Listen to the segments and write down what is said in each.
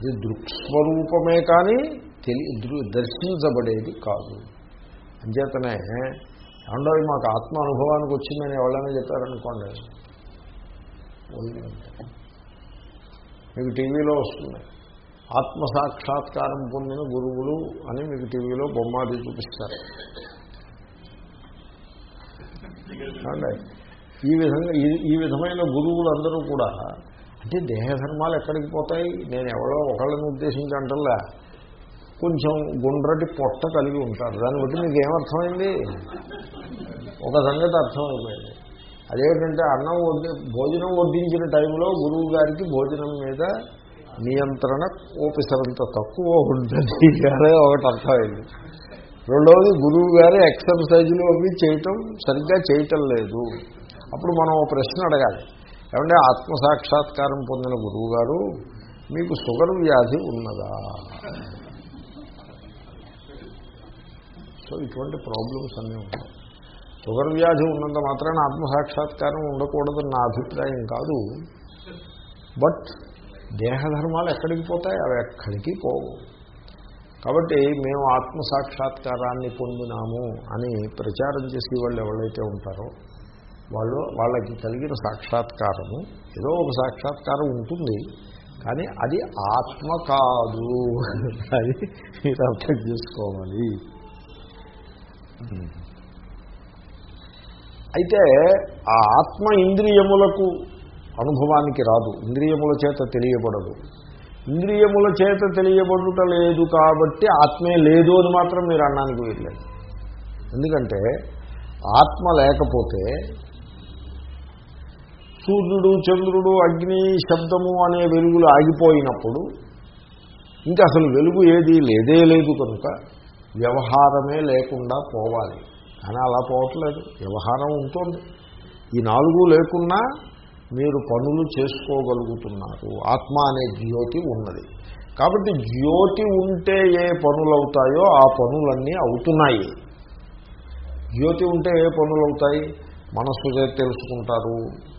అది దృక్స్వరూపమే కానీ తెలి దృ- దర్శించబడేది కాదు. అంచేతనే ఏమండో మాకు ఆత్మ అనుభవానికి వచ్చిందని ఎవరైనా చెప్పారనుకోండి. మీకు టీవీలో వస్తుంది. ఆత్మ సాక్షాత్కారం పొందిన గురువులు అని మీకు టీవీలో బొమ్మాది చూపిస్తారు. ఈ విధంగా ఈ- ఈ విధమైన గురువులందరూ కూడా అంటే దేహధర్మాలు ఎక్కడికి పోతాయి? నేను ఎవరో ఒకళ్ళని ఉద్దేశించి అంటల్లా. కొంచెం గుండ్రటి పొట్ట కలిగి ఉంటారు. దాన్ని బట్టి మీకు ఏమర్థమైంది? ఒక సంగతి అర్థమైపోయింది. అదేమిటంటే అన్నం వడ్డి భోజనం వడ్డించిన టైంలో గురువు గారికి భోజనం మీద నియంత్రణ ఓపిసరంత తక్కువ ఉంటుంది. అదే ఒకటి అర్థమైంది. రెండవది గురువు గారు ఎక్సర్సైజులు అవి చేయటం సరిగ్గా చేయటం లేదు. అప్పుడు మనం ప్రశ్న అడగాలి. ఏమంటే ఆత్మసాక్షాత్కారం పొందిన గురువు గారు మీకు షుగర్ వ్యాధి ఉన్నదా? సో ఇటువంటి ప్రాబ్లమ్స్ అన్నీ ఉన్నాయి. షుగర్ వ్యాధి ఉన్నంత మాత్రాన ఆత్మసాక్షాత్కారం ఉండకూడదని నా అభిప్రాయం కాదు. బట్ దేహధర్మాలు ఎక్కడికి పోతాయి? అవి ఎక్కడికి పోవు. కాబట్టి మేము ఆత్మసాక్షాత్కారాన్ని పొందినాము అని ప్రచారం చేసే వాళ్ళు ఎవరైతే ఉంటారో వాళ్ళు వాళ్ళకి కలిగిన సాక్షాత్కారము. ఏదో ఒక సాక్షాత్కారం ఉంటుంది. కానీ అది ఆత్మ కాదు అది మీరు అర్థం చేసుకోవాలి. అయితే ఆ ఆత్మ ఇంద్రియములకు అనుభవానికి రాదు. ఇంద్రియముల చేత తెలియబడదు. ఇంద్రియముల చేత తెలియబడుట లేదు కాబట్టి ఆత్మే లేదు అని మాత్రం మీరు అన్నానికి వీల్లేదు. ఎందుకంటే ఆత్మ లేకపోతే సూర్యుడు చంద్రుడు అగ్ని శబ్దము అనే వెలుగులు ఆగిపోయినప్పుడు ఇంకా అసలు వెలుగు ఏది లేదే లేదు కనుక వ్యవహారమే లేకుండా పోవాలి. కానీ అలా పోవట్లేదు. వ్యవహారం ఉంటుంది. ఈ నాలుగు లేకున్నా మీరు పనులు చేసుకోగలుగుతున్నారు. ఆత్మ అనే జ్యోతి ఉన్నది. కాబట్టి జ్యోతి ఉంటే ఏ పనులు అవుతాయో ఆ పనులన్నీ అవుతున్నాయి. జ్యోతి ఉంటే ఏ పనులు అవుతాయి మనస్సు తెలుసుకుంటారు.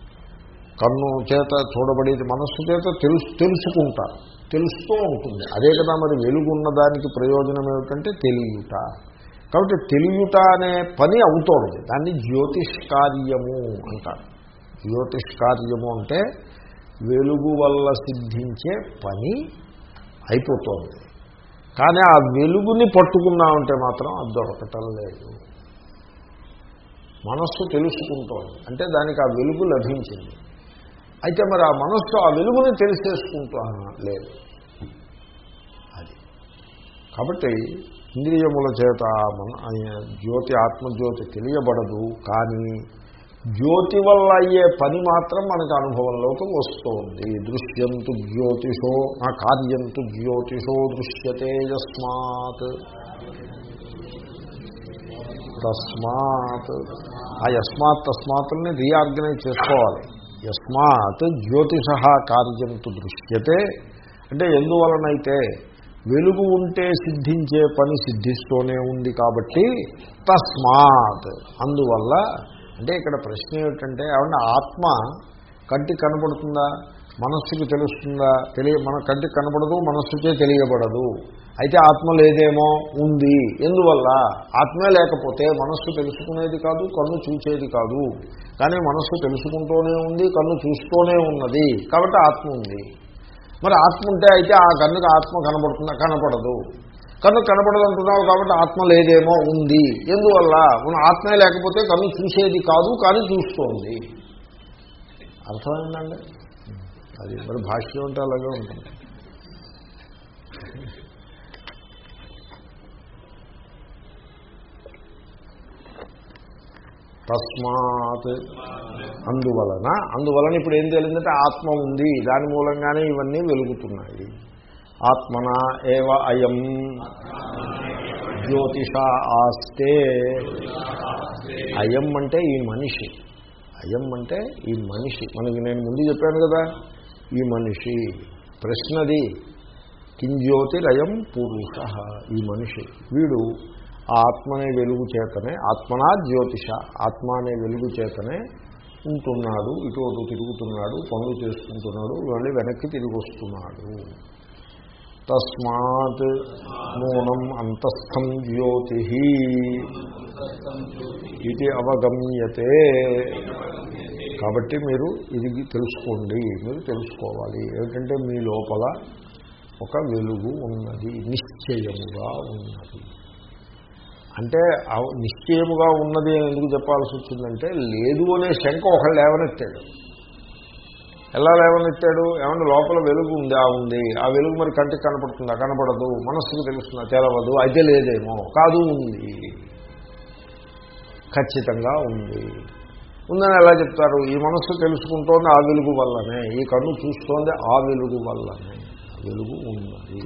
కన్ను చేత చూడబడేది మనస్సు చేత తెలుసు తెలుసుకుంటారు. తెలుస్తూ ఉంటుంది. అదే కదా మరి వెలుగున్న దానికి ప్రయోజనం ఏమిటంటే తెలియట. కాబట్టి తెలియట అనే పని అవుతోంది. దాన్ని జ్యోతిష్కార్యము అంటారు. జ్యోతిష్కార్యము అంటే వెలుగు వల్ల సిద్ధించే పని అయిపోతుంది. కానీ ఆ వెలుగుని పట్టుకున్నామంటే మాత్రం అది దొరకటం లేదు. మనస్సు తెలుసుకుంటోంది. అంటే దానికి ఆ వెలుగు లభించింది. అయితే మరి ఆ మనస్సు ఆ వెలుగుని తెలిసేసుకుంటా లేదు. అది. కాబట్టి ఇంద్రియముల చేత మన జ్యోతి ఆత్మజ్యోతి తెలియబడదు. కానీ జ్యోతి వల్ల అయ్యే పని మాత్రం మనకు అనుభవంలోకి వస్తుంది. దృశ్యంతు జ్యోతిషో ఆ కార్యంతు జ్యోతిషో దృశ్యతే యస్మాత్. తస్మాత్. ఆ యస్మాత్ తస్మాత్ని రీఆర్గనైజ్ చేసుకోవాలి. యస్మాత్ జ్యోతిష కార్యంతు దృశ్యతే. అంటే ఎందువలనైతే వెలుగు ఉంటే సిద్ధించే పని సిద్ధిస్తూనే ఉంది కాబట్టి తస్మాత్. అందువల్ల అంటే ఇక్కడ ప్రశ్న ఏమిటంటే ఏమన్నా ఆత్మ కంటికి కనబడుతుందా మనస్సుకి తెలుస్తుందా? తెలియ మన కంటికి కనబడదు మనస్సుకే తెలియబడదు. అయితే ఆత్మ లేదేమో? ఉంది. ఎందువల్ల? ఆత్మే లేకపోతే మనస్సు తెలుసుకునేది కాదు కన్ను చూసేది కాదు. కానీ మనస్సు తెలుసుకుంటూనే ఉంది కన్ను చూస్తూనే ఉన్నది. కాబట్టి ఆత్మ ఉంది. మరి ఆత్మ ఉంటే అయితే ఆ కన్నుకు ఆత్మ కనబడుతున్నా కనపడదు. కన్ను కనపడదంటున్నావు కాబట్టి ఆత్మ లేదేమో? ఉంది. ఎందువల్ల? మన ఆత్మే లేకపోతే కన్ను చూసేది కాదు కానీ చూస్తోంది. అర్థమైందండి? అది మరి భాష్యం అంటే అలాగే ఉంటుంది. తస్మాత్. అందువలన అందువలన ఇప్పుడు ఏం తేలిందంటే ఆత్మ ఉంది. దాని మూలంగానే ఇవన్నీ వెలుగుతున్నాయి. ఆత్మన ఏవ అయం. జ్యోతిష ఆస్తే. అయం అంటే ఈ మనిషి. అయం అంటే ఈ మనిషి. మనకి నేను ముందు చెప్పాను కదా ఈ మనిషి. ప్రశ్నది కింజ్యోతిరయం పురుష. ఈ మనిషి. వీడు ఆ ఆత్మ అనే వెలుగు చేతనే ఆత్మనా జ్యోతిష ఆత్మ అనే వెలుగు చేతనే ఉంటున్నాడు ఇటు అటు తిరుగుతున్నాడు పనులు చేసుకుంటున్నాడు మళ్ళీ వెనక్కి తిరిగి వస్తున్నాడు. తస్మాత్ నూనం అంతస్థం జ్యోతి ఇది అవగమ్యతే. కాబట్టి మీరు ఇది తెలుసుకోండి మీరు తెలుసుకోవాలి. ఏమిటంటే మీ లోపల ఒక వెలుగు ఉన్నది నిశ్చయముగా ఉన్నది. అంటే నిశ్చయముగా ఉన్నది అని ఎందుకు చెప్పాల్సి వచ్చిందంటే లేదు అనే శంక ఒకళ్ళు లేవనెత్తాడు. ఎలా లేవనెత్తాడు? ఏమన్నా లోపల వెలుగు ఉంది? ఆ ఉంది. ఆ వెలుగు మరి కంటికి కనపడుతుందా? కనపడదు. మనస్సుకు తెలుస్తుందా? తెలవదు. అయితే లేదేమో. కాదు ఉంది. ఖచ్చితంగా ఉంది. ఉందని ఎలా చెప్తారు? ఈ మనస్సు తెలుసుకుంటోంది ఆ వెలుగు వల్లనే. ఈ కన్ను చూస్తోంది ఆ వెలుగు వల్లనే. వెలుగు ఉన్నది.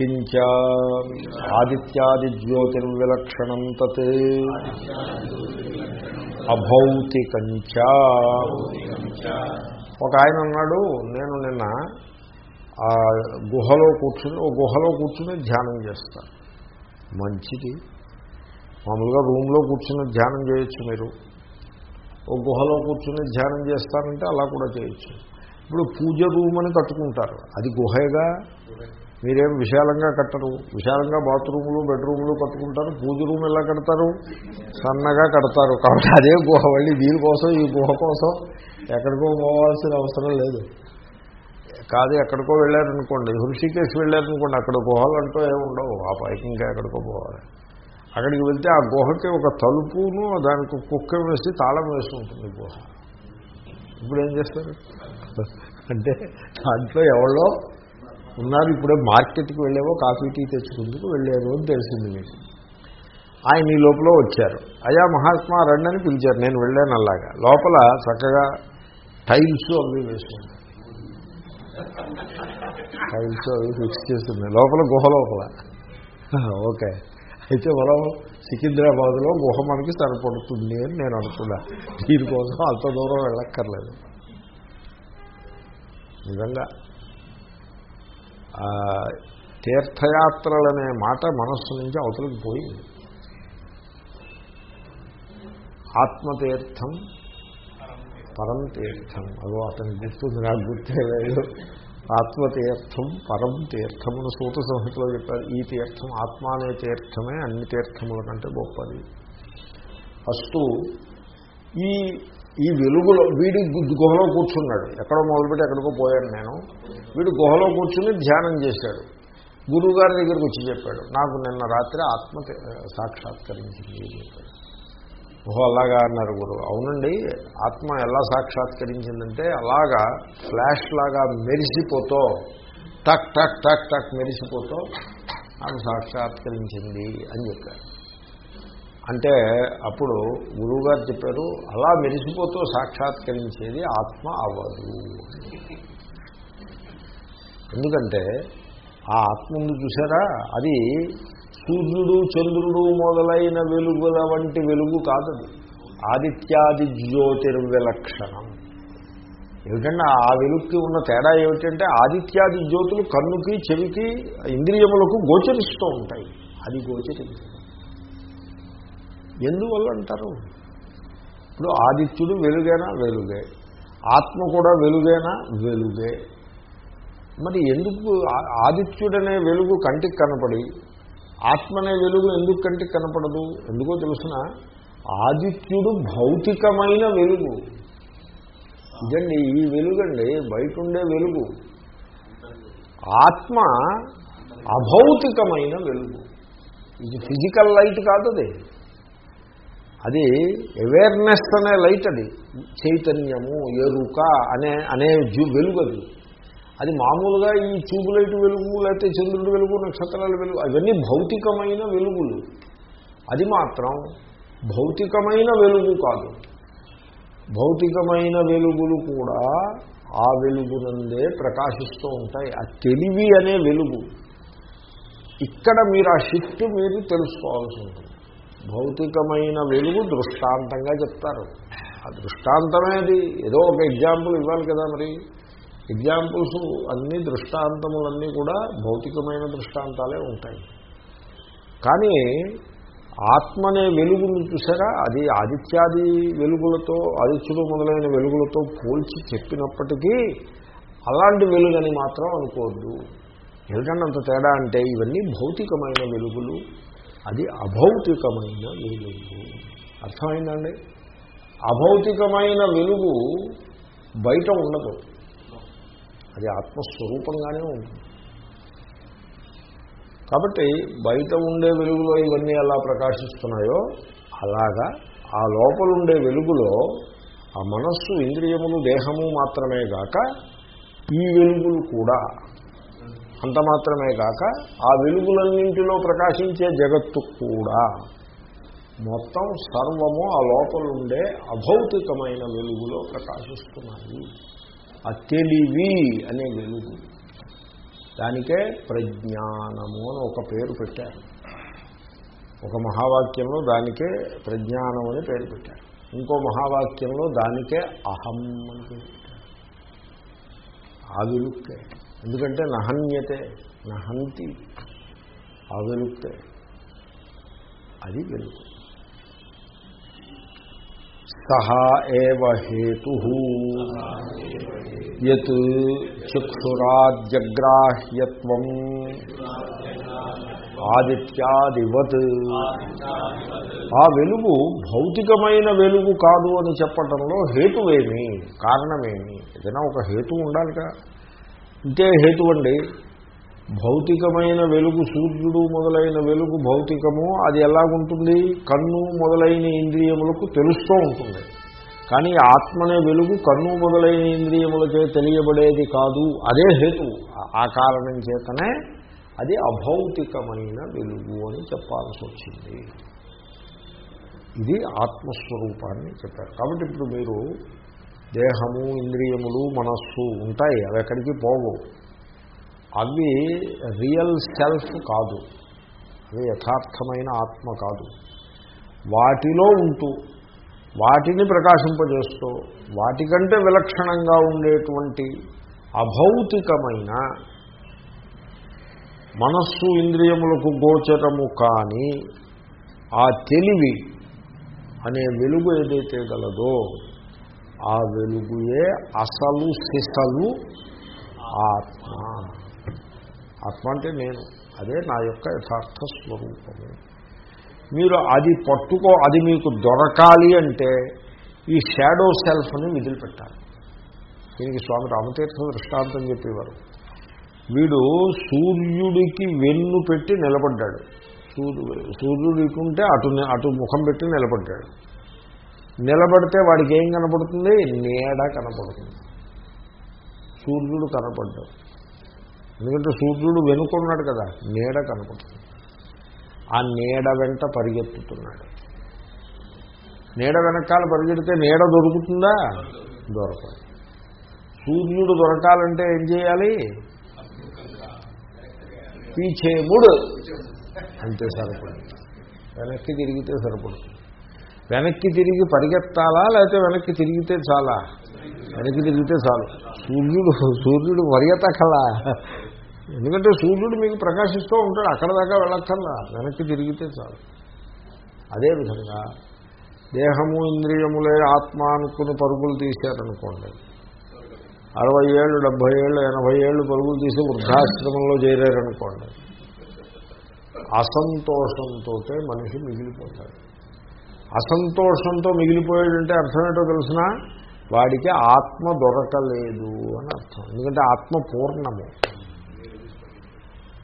కించ ఆదిత్యాది జ్యోతిర్విలక్షణం తత్ అభౌతికంచ ఒక ఆయన అన్నాడు నేను నిన్న ఆ గుహలో కూర్చుని ఓ గుహలో కూర్చుని ధ్యానం చేస్తాను మంచిది. మామూలుగా రూమ్లో కూర్చుని ధ్యానం చేయొచ్చు మీరు. ఓ గుహలో కూర్చుని ధ్యానం చేస్తారంటే అలా కూడా చేయొచ్చు. ఇప్పుడు పూజ రూమ్ అని కట్టుకుంటారు అది గుహేగా? మీరేం విశాలంగా కట్టరు. విశాలంగా బాత్రూములు బెడ్రూములు కట్టుకుంటారు. పూజ రూమ్ ఎలా కడతారు? సన్నగా కడతారు. కాబట్టి అదే గుహ. మళ్ళీ దీనికోసం ఈ గుహ కోసం ఎక్కడికో పోవాల్సిన అవసరం లేదు. కాదు ఎక్కడికో వెళ్ళారనుకోండి. హృషికేశ్ వెళ్ళారనుకోండి. అక్కడ గుహలు అంటూ ఏమి ఉండవు. ఆ పైకి ఇంకా ఎక్కడికో పోవాలి. అక్కడికి వెళ్తే ఆ గుహకి ఒక తలుపును దానికి కుక్క వేసి తాళం వేసి ఉంటుంది గుహ. ఇప్పుడు ఏం చేస్తారు? అంటే దాంట్లో ఎవరో ఉన్నారు ఇప్పుడే మార్కెట్కి వెళ్ళేవో కాఫీ టీ తెచ్చుకుందుకు వెళ్ళేవో అని తెలిసింది మీకు. ఆయన ఈ లోపల వచ్చారు. అయా మహాత్మా రండి అని పిలిచారు. నేను వెళ్ళాను అలాగా. లోపల చక్కగా టైల్స్ అవి వేసుకున్నాను టైల్స్ అవి ఫిక్స్ చేస్తున్నాయి లోపల గుహ లోపల. ఓకే. అయితే మనం సికింద్రాబాద్లో గుహ మనకి సరిపడుతుంది అని నేను అనుకున్నా. దీనికోసం అంత దూరం వెళ్ళక్కర్లేదు. నిజంగా తీర్థయాత్రలనే మాట మనస్సు నుంచి అవతలికి పోయింది ఆత్మతీర్థం పరం తీర్థం అదో అతని గుర్తుంది నాకు గుర్తే లేదు. ఆత్మతీర్థం పరం తీర్థమును సూత సంహితలో చెప్పారు. ఈ తీర్థం ఆత్మ అనే తీర్థమే అన్ని తీర్థముల కంటే గొప్పది. ఫస్ట్ ఈ ఈ వెలుగులో వీడి గుహలో కూర్చున్నాడు. ఎక్కడో మొదలుపెట్టి ఎక్కడికో పోయాను నేను. వీడు గుహలో కూర్చుని ధ్యానం చేశాడు. గురువు గారి దగ్గరికి వచ్చి చెప్పాడు నాకు నిన్న రాత్రి ఆత్మ సాక్షాత్కరించింది అని చెప్పాడు. ఓహో అలాగా అన్నారు గురువు. అవునండి ఆత్మ ఎలా సాక్షాత్కరించిందంటే అలాగా ఫ్లాష్ లాగా మెరిసిపోతో టక్ టక్ టక్ టక్ మెరిసిపోతో నాకు సాక్షాత్కరించింది అని చెప్పారు అంటే అప్పుడు గురువుగారు చెప్పారు అలా మెరిసిపోతూ సాక్షాత్కరించేది ఆత్మ అవ్వదు. ఎందుకంటే ఆ ఆత్మ ఉంది చూసారా అది సూర్యుడు చంద్రుడు మొదలైన వెలుగుల వంటి వెలుగు కాదు ఆదిత్యాది జ్యోతిర్విలక్షణం. ఏమిటంటే ఆ వెలుగుకి ఉన్న తేడా ఏమిటంటే ఆదిత్యాది జ్యోతులు కన్నుకి చెవికి ఇంద్రియములకు గోచరిస్తూ ఉంటాయి. అది గోచరించదు ఎందువల్ల అంటారు? ఇప్పుడు ఆదిత్యుడు వెలుగేనా? వెలుగే. ఆత్మ కూడా వెలుగేనా? వెలుగే. మరి ఎందుకు ఆదిత్యుడనే వెలుగు కంటికి కనపడి ఆత్మనే వెలుగు ఎందుకు కంటికి కనపడదు? ఎందుకో తెలుసిన? ఆదిత్యుడు భౌతికమైన వెలుగు. ఇదండి ఈ వెలుగండి బయట ఉండే వెలుగు. ఆత్మ అభౌతికమైన వెలుగు. ఇది ఫిజికల్ లైట్ కాదు అది. అది అవేర్నెస్ అనే లైట్ అది. చైతన్యము ఎరుక అనే అనే జు వెలుగు అది. అది మామూలుగా ఈ ట్యూబ్ లైట్ వెలుగు లేకపోతే చంద్రుడు వెలుగు నక్షత్రాల వెలుగు అవన్నీ భౌతికమైన వెలుగులు. అది మాత్రం భౌతికమైన వెలుగు కాదు. భౌతికమైన వెలుగులు కూడా ఆ వెలుగునందే ప్రకాశిస్తూ ఉంటాయి. ఆ తెలివి అనే వెలుగు. ఇక్కడ మీరు ఆ షిఫ్ట్ మీరు తెలుసుకోవాల్సి ఉంటుంది. భౌతికమైన వెలుగు దృష్టాంతంగా చెప్తారు. ఆ దృష్టాంతమేది? ఏదో ఒక ఎగ్జాంపుల్ ఇవ్వాలి కదా మరి. ఎగ్జాంపుల్స్ అన్ని దృష్టాంతములన్నీ కూడా భౌతికమైన దృష్టాంతాలే ఉంటాయి. కానీ ఆత్మనే వెలుగును చూసారా? అది ఆదిత్యాది వెలుగులతో ఆదిత్యుడు మొదలైన వెలుగులతో పోల్చి చెప్పినప్పటికీ అలాంటి వెలుగని మాత్రం అనుకోవద్దు. ఎందుకంటే అంత తేడా అంటే ఇవన్నీ భౌతికమైన వెలుగులు. అది అభౌతికమైన వెలుగు అర్థమైందండి? అభౌతికమైన వెలుగు బయట ఉండదు. అది ఆత్మస్వరూపంగానే ఉంటుంది. కాబట్టి బయట ఉండే వెలుగులో ఇవన్నీ ఎలా ప్రకాశిస్తున్నాయో అలాగా ఆ లోపల ఉండే వెలుగులో ఆ మనస్సు ఇంద్రియములు దేహము మాత్రమే గాక ఈ వెలుగులు కూడా అంత మాత్రమే కాక ఆ వెలుగులన్నింటిలో ప్రకాశించే జగత్తు కూడా మొత్తం సర్వము ఆ లోపల ఉండే అభౌతికమైన వెలుగులో ప్రకాశిస్తున్నాయి ఆ తెలివి అనే వెలుగు. దానికే ప్రజ్ఞానము అని ఒక పేరు పెట్టారు. ఒక మహావాక్యంలో దానికే ప్రజ్ఞానం అని పేరు పెట్టారు. ఇంకో మహావాక్యంలో దానికే అహం అని పేరు పెట్టారు. ఆ వెలుక్కే ఎందుకంటే నహన్యతే నహంతి ఆ వెలుక్తే అది వెలుగు. సహా ఏవ హేతు. యత్ చక్షురాజగ్రాహ్యత్వం ఆదిత్యాదివత్. ఆ వెలుగు భౌతికమైన వెలుగు కాదు అని చెప్పటంలో హేతువేమి కారణమేమి? ఏదైనా ఒక హేతు ఉండాలిగా. ఇంతే హేతు అండి భౌతికమైన వెలుగు సూర్యుడు మొదలైన వెలుగు భౌతికము అది ఎలాగుంటుంది? కన్ను మొదలైన ఇంద్రియములకు తెలుస్తూ ఉంటుంది. కానీ ఆత్మనే వెలుగు కన్ను మొదలైన ఇంద్రియములచే తెలియబడేది కాదు. అదే హేతు. ఆ కారణం చేతనే అది అభౌతికమైన వెలుగు అని చెప్పాల్సి వచ్చింది. ఇది ఆత్మస్వరూపాన్ని చెప్పారు. కాబట్టి ఇప్పుడు మీరు దేహము ఇంద్రియములు మనస్సు ఉంటాయి అవి ఎక్కడికి పోవు. అవి రియల్ సెల్ఫ్ కాదు. అవి యథార్థమైన ఆత్మ కాదు. వాటిలో ఉంటూ వాటిని ప్రకాశింపజేస్తూ వాటికంటే విలక్షణంగా ఉండేటువంటి అభౌతికమైన మనస్సు ఇంద్రియములకు గోచరము కాని ఆ తెలివి అనే వెలుగు ఏదైతే గలదో ఆ వెలుగుయే అసలు సిసలు ఆత్మ. ఆత్మ అంటే నేను. అదే నా యొక్క యథార్థ స్వరూపము. మీరు అది పట్టుకో అది మీకు దొరకాలి అంటే ఈ షాడో సెల్ఫ్ని వదిలిపెట్టాలి దీనికి స్వామి రామతీర్థ దృష్టాంతం చెప్పేవారు. వీడు సూర్యుడికి వెన్ను పెట్టి నిలబడ్డాడు. సూర్యుడు సూర్యుడికి ఉంటే అటు అటు ముఖం పెట్టి నిలబడ్డాడు. నిలబడితే వాడికి ఏం కనపడుతుంది? నీడ కనపడుతుంది. సూర్యుడు కనపడ్డాడు. ఎందుకంటే సూర్యుడు వెనుకున్నాడు కదా నీడ కనపడుతుంది. ఆ నీడ వెంట పరిగెత్తుతున్నాడు. నీడ వెనకాల పరిగెడితే నీడ దొరుకుతుందా? దొరకదు. సూర్యుడు దొరకాలంటే ఏం చేయాలి? పీచేముడు అంతే సరిపడుతుంది వెనక్కి తిరిగితే సరిపడుతుంది వెనక్కి తిరిగి పరిగెత్తాలా లేకపోతే వెనక్కి తిరిగితే చాలా? వెనక్కి తిరిగితే చాలు. సూర్యుడు సూర్యుడు పరిగెత్తకలా ఎందుకంటే సూర్యుడు మీకు ప్రకాశిస్తూ ఉంటాడు అక్కడ దాకా వెళ్ళక్కర్లా. వెనక్కి తిరిగితే చాలు. అదేవిధంగా దేహము ఇంద్రియములే ఆత్మ అనుకుని పరుగులు తీశారనుకోండి. అరవై ఏళ్ళు డెబ్భై ఏళ్ళు ఎనభై ఏళ్ళు పరుగులు తీసి వృద్ధాశ్రమంలో చేరారనుకోండి. అసంతోషంతో మనిషి మిగిలిపోతాడు. అసంతోషంతో మిగిలిపోయాడంటే అర్థం ఏంటో తెలిసిన? వాడికి ఆత్మ దొరకలేదు అని అర్థం. ఎందుకంటే ఆత్మ పూర్ణము.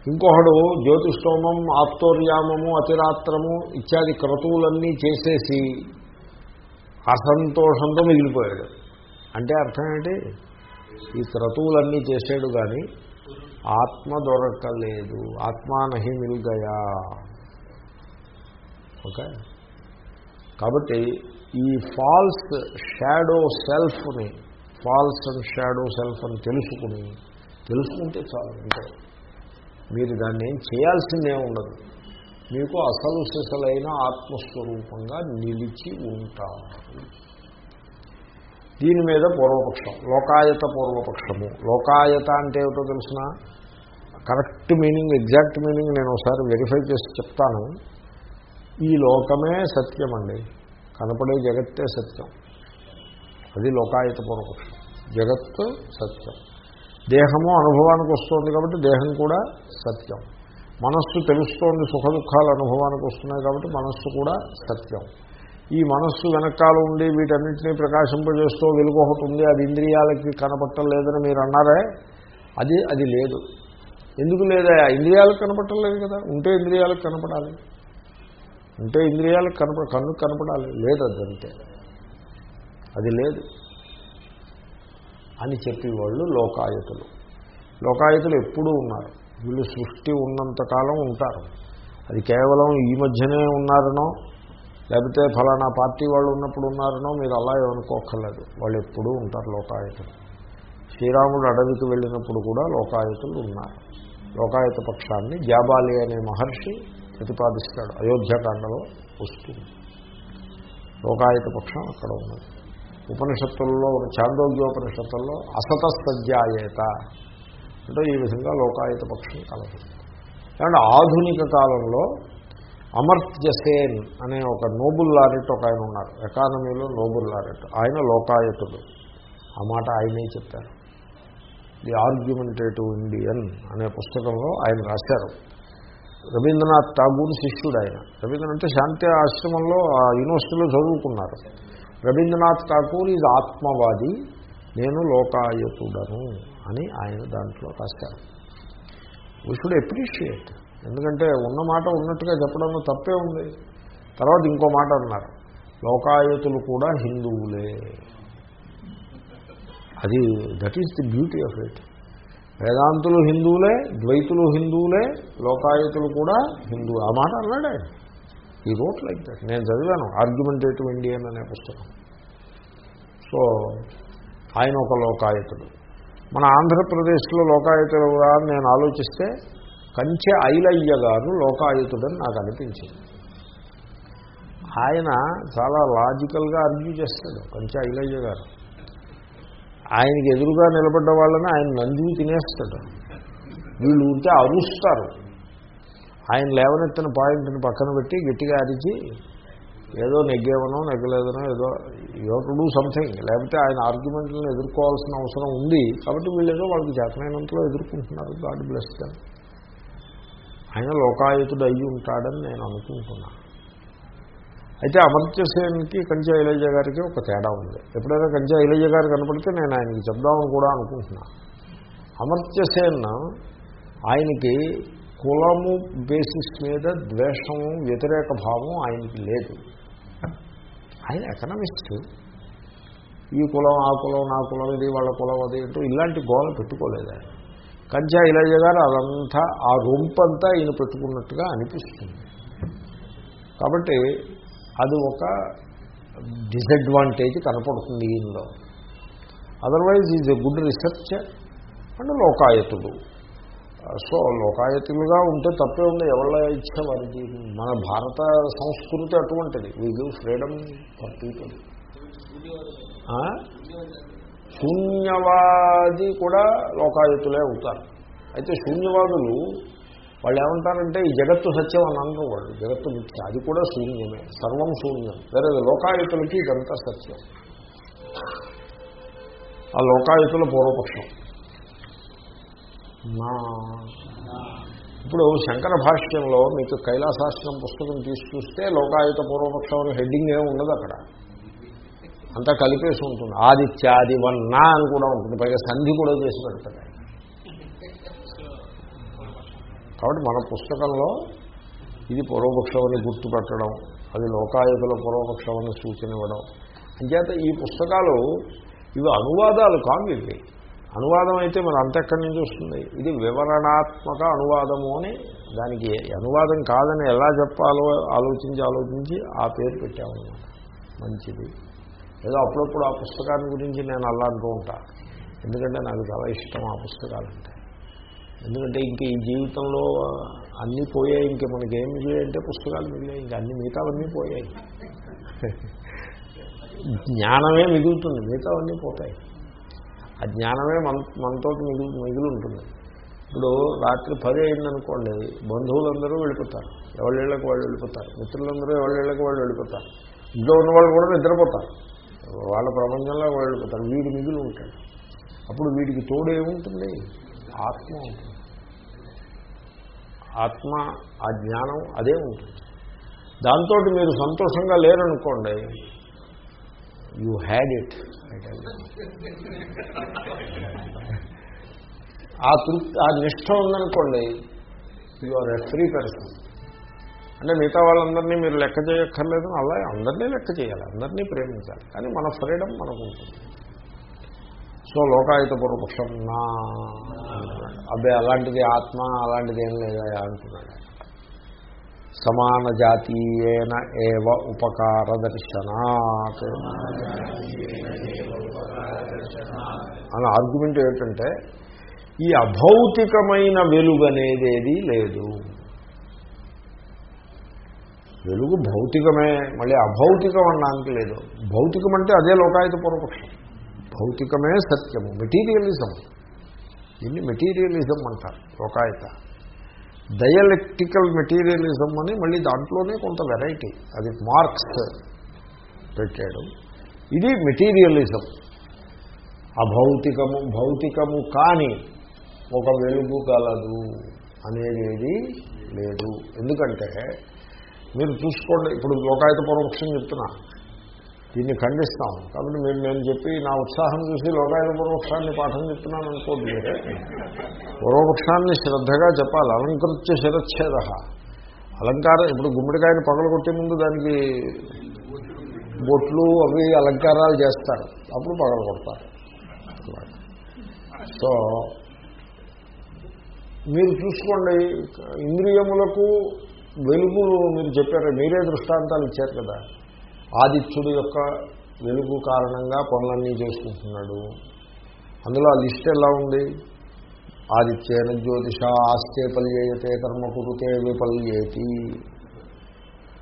ఇంకొకడు జ్యోతిష్టోమం ఆప్తోర్యామము అతిరాత్రము ఇత్యాది క్రతువులన్నీ చేసేసి అసంతోషంతో మిగిలిపోయాడు. అంటే అర్థం ఏంటి? ఈ క్రతువులన్నీ చేసాడు కానీ ఆత్మ దొరకలేదు. ఆత్మానహి మిల్గయా. ఓకే? కాబట్టి ఈ ఫాల్స్ షాడో సెల్ఫ్ని ఫాల్స్ అండ్ షాడో సెల్ఫ్ అని తెలుసుకుని తెలుసుకుంటే చాలు అంటే. మీరు దాన్ని ఏం చేయాల్సిందే ఉండదు. మీకు అసలు సిసలైన ఆత్మస్వరూపంగా నిలిచి ఉంటారు. దీని మీద పూర్వపక్షం లోకాయత పూర్వపక్షము. లోకాయత అంటే ఏమిటో తెలిసిన? కరెక్ట్ మీనింగ్ ఎగ్జాక్ట్ మీనింగ్ నేను ఒకసారి వెరిఫై చేసి చెప్తాను. ఈ లోకమే సత్యం అండి కనపడే జగత్తే సత్యం. అది లోకాయత పూర్వపక్షం జగత్తు సత్యం. దేహము అనుభవానికి వస్తుంది కాబట్టి దేహం కూడా సత్యం. మనస్సు తెలుస్తోంది సుఖ దుఃఖాలు అనుభవానికి వస్తున్నాయి కాబట్టి మనస్సు కూడా సత్యం. ఈ మనస్సు వెనకాల ఉండి వీటన్నింటినీ ప్రకాశింపజేస్తూ వెలుగొకటి ఉంది. అది ఇంద్రియాలకి కనపట్టలేదని మీరు అన్నారే అది అది లేదు. ఎందుకు లేదా? ఇంద్రియాలకు కనపట్టలేదు కదా. ఉంటే ఇంద్రియాలకు కనపడాలి. ఉంటే ఇంద్రియాలకు కనప కన్నుకు కనపడాలి. లేదు అదంతే అది లేదు. అని చెప్పేవాళ్ళు లోకాయతులు. లోకాయతులు ఎప్పుడూ ఉన్నారు. వీళ్ళు సృష్టి ఉన్నంతకాలం ఉంటారు. అది కేవలం ఈ మధ్యనే ఉన్నారనో లేకపోతే ఫలానా పార్టీ వాళ్ళు ఉన్నప్పుడు ఉన్నారనో మీరు అలా ఏమనుకోక్కర్లేదు. వాళ్ళు ఎప్పుడూ ఉంటారు లోకాయతులు. శ్రీరాముడు అడవికి వెళ్ళినప్పుడు కూడా లోకాయతులు ఉన్నారు. లోకాయత పక్షాన్ని జాబాలి అనే మహర్షి ప్రతిపాదిస్తాడు అయోధ్యకాండలో వస్తుంది. లోకాయత పక్షం అక్కడ ఉన్నది. ఉపనిషత్తుల్లో చాందోగ్యోపనిషత్తుల్లో అసత సజ్జాయేత అంటే ఈ విధంగా లోకాయత పక్షం కలదు. ఏమంటే ఆధునిక కాలంలో అమర్త్యసేన్ అనే ఒక నోబుల్ లారెట్ ఒక ఆయన ఉన్నారు. ఎకానమీలో నోబుల్ లారెట్. ఆయన లోకాయతుడు. ఆ మాట ఆయనే చెప్పారు. ది ఆర్గ్యుమెంటేటివ్ ఇండియన్ అనే పుస్తకంలో ఆయన రాశారు. రవీంద్రనాథ్ ఠాగూర్ శిష్యుడు ఆయన రవీంద్రనాథ్ అంటే శాంతి ఆశ్రమంలో ఆ యూనివర్సిటీలో చదువుకున్నారు. రవీంద్రనాథ్ ఠాగూర్ ఇది ఆత్మవాది నేను లోకాయతుడను అని ఆయన దాంట్లో రాశారు. వీ షుడ్ అప్రిషియేట్ ఎందుకంటే ఉన్న మాట ఉన్నట్టుగా చెప్పడంలో తప్పే ఉంది. తర్వాత ఇంకో మాట అన్నారు. లోకాయతులు కూడా హిందువులే. అది that is the beauty of it వేదాంతులు హిందువులే ద్వైతులు హిందువులే లోకాయుతులు కూడా హిందువు ఆ మాట అన్నాడే. ఈ రోట్ లైక్ దట్. నేను చదివాను. ఆర్గ్యుమెంటేటివ్ ఇండియన్ అనే పుస్తకం. సో ఆయన ఒక లోకాయుతుడు. మన ఆంధ్రప్రదేశ్లో లోకాయుతులు కూడా నేను ఆలోచిస్తే కంచె ఐలయ్య గారు లోకాయుతుడని నాకు అనిపించింది. ఆయన చాలా లాజికల్గా అర్గ్యూ చేస్తాడు కంచె ఐలయ్య గారు. ఆయనకి ఎదురుగా నిలబడ్డ వాళ్ళని ఆయన నందిని తినేస్తాడు. వీళ్ళు ఉంటే అరుస్తారు. ఆయన లేవనెత్తిన పాయింట్ని పక్కన పెట్టి గట్టిగా అరిచి ఏదో నెగ్గేవనో నెగ్గలేదనో ఏదో యో టు డూ సంథింగ్ లేకపోతే ఆయన ఆర్గ్యుమెంట్లను ఎదుర్కోవాల్సిన అవసరం ఉంది. కాబట్టి వీళ్ళు ఏదో వాళ్ళకి చేతనైనంతలో ఎదుర్కొంటున్నారు. గాడ్ బ్లెస్ దాన్ ఆయన లోకాయుతుడు అయ్యి ఉంటాడని నేను అనుకుంటున్నాను. అయితే అమర్త్యసేన్కి కంచా ఇలయ్య గారికి ఒక తేడా ఉంది. ఎప్పుడైనా కంచా ఇలయ్య గారు కనపడితే నేను ఆయనకి చెప్దామని కూడా అనుకుంటున్నాను అమర్త్యసేన్ ఆయనకి కులము బేసిస్ మీద ద్వేషము వ్యతిరేక భావం ఆయనకి లేదు. ఆయన ఎకనమిస్ట్. ఈ కులం ఆ కులం నా కులం ఇది వాళ్ళ కులం అది అంటూ ఇలాంటి గోల పెట్టుకోలేదు ఆయన. కంచా ఇలయ్య గారు అదంతా ఆ రొంపంతా ఈయన పెట్టుకున్నట్టుగా అనిపిస్తుంది. కాబట్టి అది ఒక డిసడ్వాంటేజ్ కనపడుతుంది ఈయనలో otherwise is a good research and లోకాయతుడు. So లోకాయతులుగా ఉంటే తప్పే ఉంది ఎవరి ఇచ్చే వారికి. మన భారత సంస్కృతి అటువంటిది. We give freedom for people శూన్యవాది కూడా లోకాయుతులే అవుతారు. అయితే శూన్యవాదులు వాళ్ళు ఏమంటారంటే ఈ జగత్తు సత్యం అని అనరు వాళ్ళు జగత్తు మిథ్య. అది కూడా శూన్యమే. సర్వం శూన్యం. వేరే లోకాయుతులకి ఇదంతా సత్యం. ఆ లోకాయుతుల పూర్వపక్షం. నా. ఇప్పుడు శంకర భాష్యంలో మీకు కైలాసాశ్రం పుస్తకం తీసి చూస్తే లోకాయుత పూర్వపక్షం అనే హెడ్డింగ్ ఏమి ఉండదు అక్కడ. అంతా కలిపేసి ఉంటుంది. ఆదిత్యాది వన్నా అని కూడా ఉంటుంది. పైగా సంధి కూడా చేసి పెడతాడు ఆయన. కాబట్టి మన పుస్తకంలో ఇది పూర్వపక్షమని గుర్తుపెట్టడం అది లోకాయుతుల పూర్వపక్షమని సూచన ఇవ్వడం అంచేత ఈ పుస్తకాలు ఇవి అనువాదాలు కావు ఇవి. అనువాదం అయితే మరి అంతెక్కడి నుంచి వస్తుంది? ఇది వివరణాత్మక అనువాదము అని దానికి అనువాదం కాదని ఎలా చెప్పాలో ఆలోచించి ఆలోచించి ఆ పేరు పెట్టామన్నమాట. మంచిది. ఏదో అప్పుడప్పుడు ఆ పుస్తకాన్ని గురించి నేను అలా అంటూ ఉంటా. ఎందుకంటే నాకు చాలా ఇష్టం ఆ పుస్తకాలంటే. ఎందుకంటే ఇంక ఈ జీవితంలో అన్నీ పోయాయి ఇంక మనకి ఏం చేయాలంటే పుస్తకాలు మిగిలాయి ఇంక అన్ని మిగతావన్నీ పోయాయి. జ్ఞానమే మిగులుతుంది మిగతావన్నీ పోతాయి. ఆ జ్ఞానమే మన మనతో మిగులు మిగిలి ఉంటుంది ఇప్పుడు రాత్రి పది అయిందనుకోండి బంధువులందరూ వెళ్ళిపోతారు. ఎవళ్ళకి వాళ్ళు వెళ్ళిపోతారు. మిత్రులందరూ ఎవళ్ళకి వాళ్ళు వెళ్ళిపోతారు. ఇంట్లో ఉన్న వాళ్ళు కూడా నిద్రపోతారు. వాళ్ళ ప్రపంచంలో వాళ్ళు వెళ్ళిపోతారు. వీడు మిగిలి ఉంటాడు. అప్పుడు వీడికి తోడేముంటుంది? ఆత్మ ఉంటుంది. ఆత్మ ఆ జ్ఞానం అదే ఉంటుంది. దాంతో మీరు సంతోషంగా లేరనుకోండి యూ హ్యాడ్ ఇట్ ఆ తృప్తి ఆ నిష్ట ఉందనుకోండి you are a free person. అంటే మిగతా వాళ్ళందరినీ మీరు లెక్క చేయక్కర్లేదు అలా అందరినీ లెక్క చేయాలి అందరినీ ప్రేమించాలి. కానీ మన ఫ్రీడమ్ మనకు ఉంటుంది సో లోకాయుత పూర్వపక్షం నా అబ్బాయి అలాంటిది ఆత్మ అలాంటిది ఏం లేదా అంటున్నాడు. సమాన జాతీయేన ఏవ ఉపకార దర్శనాత్ అని ఆర్గ్యుమెంట్ ఏంటంటే ఈ అభౌతికమైన వెలుగు లేదు. వెలుగు భౌతికమే మళ్ళీ అభౌతికం అనడానికి లేదు. భౌతికం అంటే అదే లోకాయుత పూర్వపక్షం భౌతికమే సత్యము మెటీరియలిజం. దీన్ని మెటీరియలిజం అంటారు లోకాయత. డయలెక్టికల్ మెటీరియలిజం అని మళ్ళీ దాంట్లోనే కొంత వెరైటీ. అది మార్క్స్ పెట్టాడు. ఇది మెటీరియలిజం. అభౌతికము భౌతికము కాని ఒక వెలుగు కలదు అనేది లేదు. ఎందుకంటే మీరు చూసుకోండి ఇప్పుడు లోకాయుత పరోక్షం చెప్తున్నా. దీన్ని ఖండిస్తాం. కాబట్టి మీరు నేను చెప్పి నా ఉత్సాహం చూసి లోకాయుత పూర్వపక్షాన్ని పాఠం చెప్తున్నాను అనుకోండి. మీరే పూర్వపక్షాన్ని శ్రద్ధగా చెప్పాలి. అలంకృత్య శిరచ్ఛేద. అలంకారం ఇప్పుడు గుమ్మడికాయని పగలు కొట్టే ముందు దానికి బొట్లు అవి అలంకారాలు చేస్తారు. అప్పుడు పగలు కొడతారు. సో మీరు చూసుకోండి. ఇంద్రియములకు వెలుగులు మీరు చెప్పారు. మీరే దృష్టాంతాలు ఇచ్చారు కదా. ఆదిత్యుడు యొక్క వెలుగు కారణంగా పనులన్నీ చేసుకుంటున్నాడు. అందులో ఆ లిస్ట్ ఎలా ఉంది? ఆదిత్యేన జ్యోతిష ఆస్తే పల్యేయతే కర్మ కురుతే విపల్యేతి.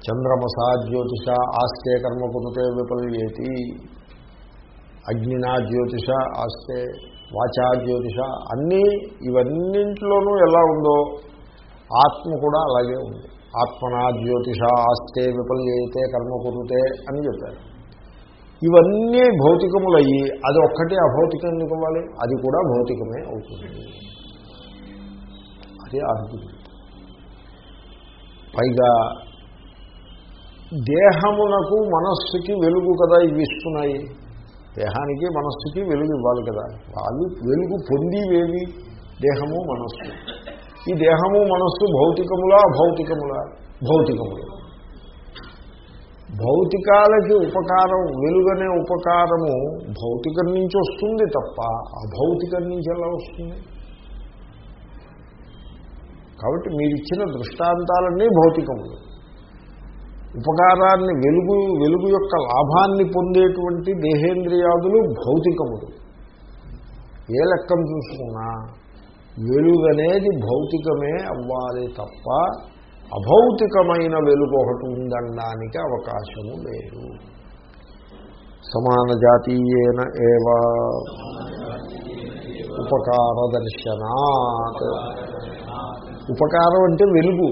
చంద్రమస జ్యోతిష ఆస్తే కర్మ కురుతే విపల్యేతి. అగ్నినా జ్యోతిష ఆస్తే వాచా జ్యోతిష అన్నీ ఇవన్నింటిలోనూ ఎలా ఉందో ఆత్మ కూడా అలాగే ఉంది. ఆత్మనా జ్యోతిష ఆస్తే విపల్యయితే కర్మ కురుతే అని చెప్పారు. ఇవన్నీ భౌతికములయ్యి అది ఒక్కటే అభౌతికం ఎందుకు అవ్వాలి అది కూడా భౌతికమే అవుతుంది. అది అర్థం పైగా దేహమునకు మనస్సుకి వెలుగు కదా ఇవి ఇస్తున్నాయి దేహానికి మనస్సుకి వెలుగు ఇవ్వాలి కదా. వాళ్ళు వెలుగు పొందివేవి దేహము మనస్సు. ఈ దేహము మనస్సు భౌతికములా అభౌతికములా? భౌతికములు. భౌతికాలకి ఉపకారం వెలుగనే ఉపకారము భౌతికం నుంచి వస్తుంది తప్ప అభౌతికం నుంచి ఎలా వస్తుంది? కాబట్టి మీరు ఇచ్చిన దృష్టాంతాలన్నీ భౌతికములు. ఉపకారాన్ని వెలుగు వెలుగు యొక్క లాభాన్ని పొందేటువంటి దేహేంద్రియాదులు భౌతికములు. ఏ లెక్కను చూసుకున్నా వెలుగనేది భౌతికమే అవ్వాలి తప్ప అభౌతికమైన వెలుగు ఒకటి ఉందనడానికి అవకాశము లేదు. సమాన జాతీయేన ఏవా ఉపకార దర్శనాత్. ఉపకారం అంటే వెలుగు.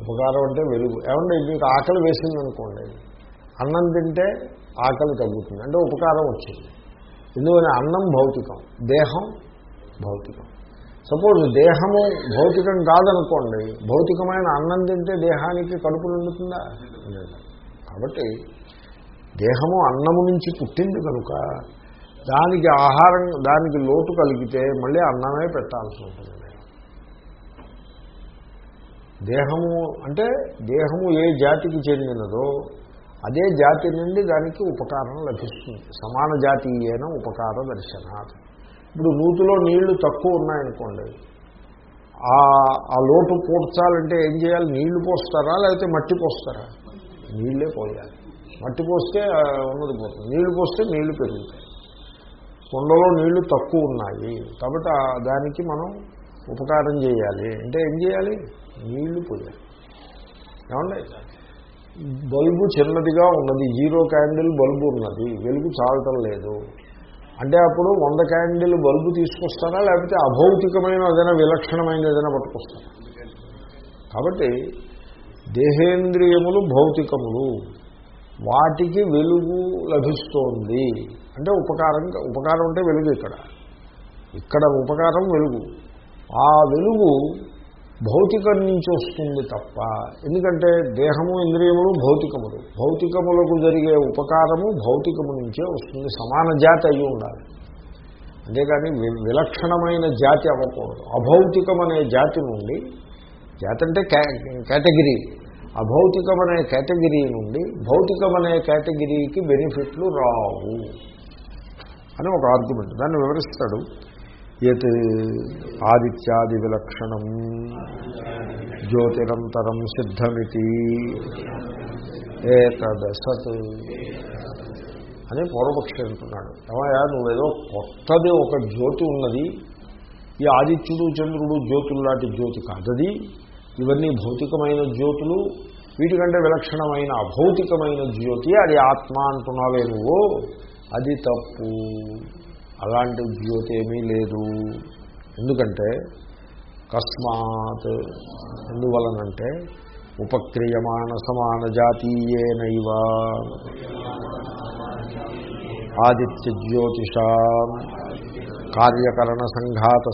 ఉపకారం అంటే వెలుగు. ఏమంటే మీకు ఆకలి వేసిందనుకోండి అన్నం తింటే ఆకలి తగ్గుతుంది అంటే ఉపకారం వచ్చింది. ఎందుకంటే అన్నం భౌతికం దేహం భౌతికం. సపోజ్ దేహము భౌతికం కాదనుకోండి భౌతికమైన అన్నం తింటే దేహానికి కడుపు నిండుతుందా? కాబట్టి దేహము అన్నము నుంచి పుట్టింది కనుక దానికి ఆహారం దానికి లోటు కలిగితే మళ్ళీ అన్నమే పెట్టాల్సి ఉంటుంది. దేహము అంటే దేహము ఏ జాతికి చెందినదో అదే జాతి నుండి దానికి ఉపకారం లభిస్తుంది. సమాన జాతీయైన ఉపకార దర్శనాత్. ఇప్పుడు నూతిలో నీళ్ళు తక్కువ ఉన్నాయనుకోండి ఆ లోటు పూడ్చాలంటే ఏం చేయాలి? నీళ్ళు పోస్తారా? లేకపోతే మట్టి పోస్తారా? నీళ్ళే పోయాలి. మట్టి పోస్తే ఉన్నది పోతుంది. నీళ్ళు పోస్తే నీళ్ళు పెరుగుతాయి. కుండలో నీళ్ళు తక్కువ ఉన్నాయి. కాబట్టి దానికి మనం ఉపకారం చేయాలి. అంటే ఏం చేయాలి? నీళ్ళు పోయాలి. ఏమండి? బల్బు చిన్నదిగా ఉన్నది. జీరో క్యాండిల్ బల్బు ఉన్నది. వెలుగు చాలటం లేదు. అంటే అప్పుడు వంద క్యాండిల్ బల్బు తీసుకొస్తారా లేకపోతే అభౌతికమైన ఏదైనా విలక్షణమైన ఏదైనా పట్టుకొస్తారా? కాబట్టి దేహేంద్రియములు భౌతికములు. వాటికి వెలుగు లభిస్తోంది. అంటే ఉపకారం ఉపకారం అంటే వెలుగు ఇక్కడ. ఇక్కడ ఉపకారం వెలుగు. ఆ వెలుగు భౌతికం నుంచి వస్తుంది తప్ప ఎందుకంటే దేహము ఇంద్రియములు భౌతికములు. భౌతికములకు జరిగే ఉపకారము భౌతికము నుంచే వస్తుంది సమాన జాతి అయి ఉండాలి. అంతేకాని వి- విలక్షణమైన జాతి అవ్వకూడదు. అభౌతికమనే జాతి నుండి జాతి అంటే కేటగిరీ. అభౌతికం అనే కేటగిరీ నుండి భౌతికమనే కేటగిరీకి బెనిఫిట్లు రావు అని ఒక ఆర్గ్యుమెంట్. దాన్ని వివరిస్తాడు. యత్ ఆదిత్యాది విలక్షణం జ్యోతిరంతరం సిద్ధమితి ఏతదసత్ అని పూర్వపక్షి అంటున్నాడు. ఏమయ్యా నువ్వేదో కొత్తది ఒక జ్యోతి ఉన్నది. ఈ ఆదిత్యుడు చంద్రుడు జ్యోతులు లాంటి జ్యోతి కాదది. ఇవన్నీ భౌతికమైన జ్యోతులు. వీటికంటే విలక్షణమైన అభౌతికమైన జ్యోతి అది ఆత్మ అంటున్నావే నువ్వు. అది తప్పు. అలాంటి జ్యోతి ఏమీ లేదు. ఎందుకంటే కస్మాత్ ఎందువలనంటే ఉపక్రియమాణ సమాన జాతీయేనైవ ఆదిత్య జ్యోతిష కార్యకరణ సంఘాత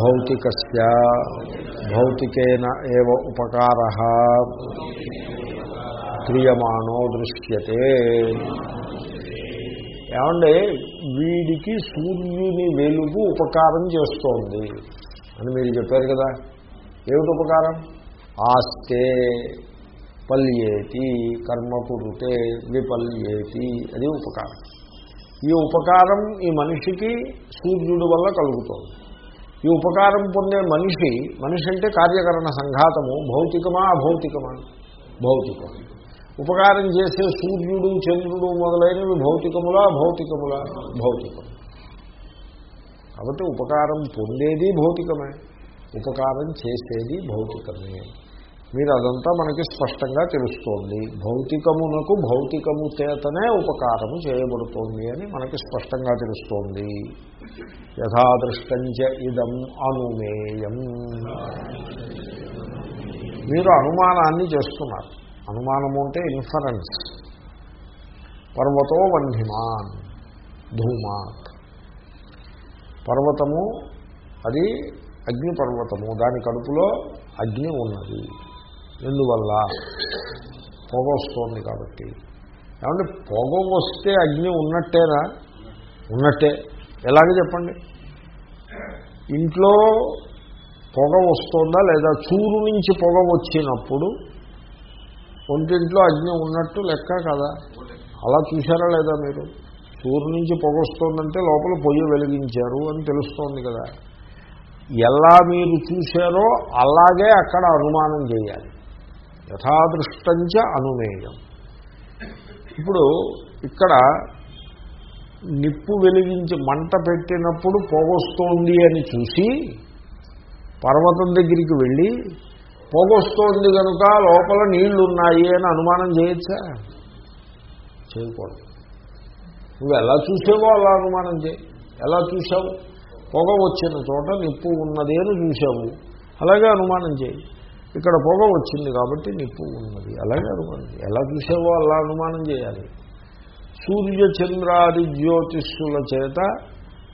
భౌతిక భౌతికేన ఏవ ఉపకార క్రియమాణో దృశ్యతే. ఏమంటే వీడికి సూర్యుని వెలుగు ఉపకారం చేస్తోంది అని మీరు చెప్పారు కదా. ఏమిటి ఉపకారం? ఆస్తే పల్యేతి కర్మ కురుతే విపల్యేతి అది ఉపకారం. ఈ ఉపకారం ఈ మనిషికి సూర్యుడి వల్ల కలుగుతోంది. ఈ ఉపకారం పొందే మనిషి మనిషి అంటే కార్యకరణ సంఘాతము భౌతికమా అభౌతికమా? భౌతికం. ఉపకారం చేసే సూర్యుడు చంద్రుడు మొదలైనవి భౌతికములా భౌతికములా భౌతికం. కాబట్టి ఉపకారం పొందేది భౌతికమే ఉపకారం చేసేది భౌతికమే. మీరు అదంతా మనకి స్పష్టంగా తెలుస్తోంది. భౌతికమునకు భౌతికము చేతనే ఉపకారము చేయబడుతోంది అని మనకి స్పష్టంగా తెలుస్తోంది. యథాదృష్టంచ ఇదం అనుమేయం. మీరు అనుమానాన్ని చేస్తున్నారు. అనుమానము అంటే ఇన్ఫరెన్స్ పర్వతో వన్హిమాన్ ధూమాత్. పర్వతము అది అగ్ని పర్వతము దాని కడుపులో అగ్ని ఉన్నది. ఎందువల్ల? పొగ వస్తోంది కాబట్టి. ఏమంటే పొగ వస్తే అగ్ని ఉన్నట్టేనా? ఉన్నట్టే. ఎలాగ చెప్పండి? ఇంట్లో పొగ వస్తుందా లేదా? చూరు నుంచి పొగ వచ్చినప్పుడు ఒంటింట్లో అగ్ని ఉన్నట్టు లెక్క కదా. అలా చూశారా లేదా మీరు? సూర్యు నుంచి పొగ వస్తుందంటే లోపల పొయ్యి వెలిగించారు అని తెలుస్తోంది కదా. ఎలా మీరు చూశారో అలాగే అక్కడ అనుమానం చేయాలి. యథాదృష్టంచ అనుమేయం. ఇప్పుడు ఇక్కడ నిప్పు వెలిగించి మంట పెట్టినప్పుడు పొగొస్తోంది అని చూసి పర్వతం దగ్గరికి వెళ్ళి పొగొస్తోంది కనుక లోపల నీళ్ళు ఉన్నాయి అని అనుమానం చేయొచ్చా? చేయకూడదు. నువ్వు ఎలా చూసావో అలా అనుమానం చేయి. ఎలా చూసావు? పొగ వచ్చిన చోట నిప్పు ఉన్నది అని చూసావు. అలాగే అనుమానం చేయి. ఇక్కడ పొగ వచ్చింది కాబట్టి నిప్పు ఉన్నది. అలాగే అనుమానం చేయి. ఎలా చూసావో అలా అనుమానం చేయాలి. సూర్య చంద్రాది జ్యోతిష్యుల చేత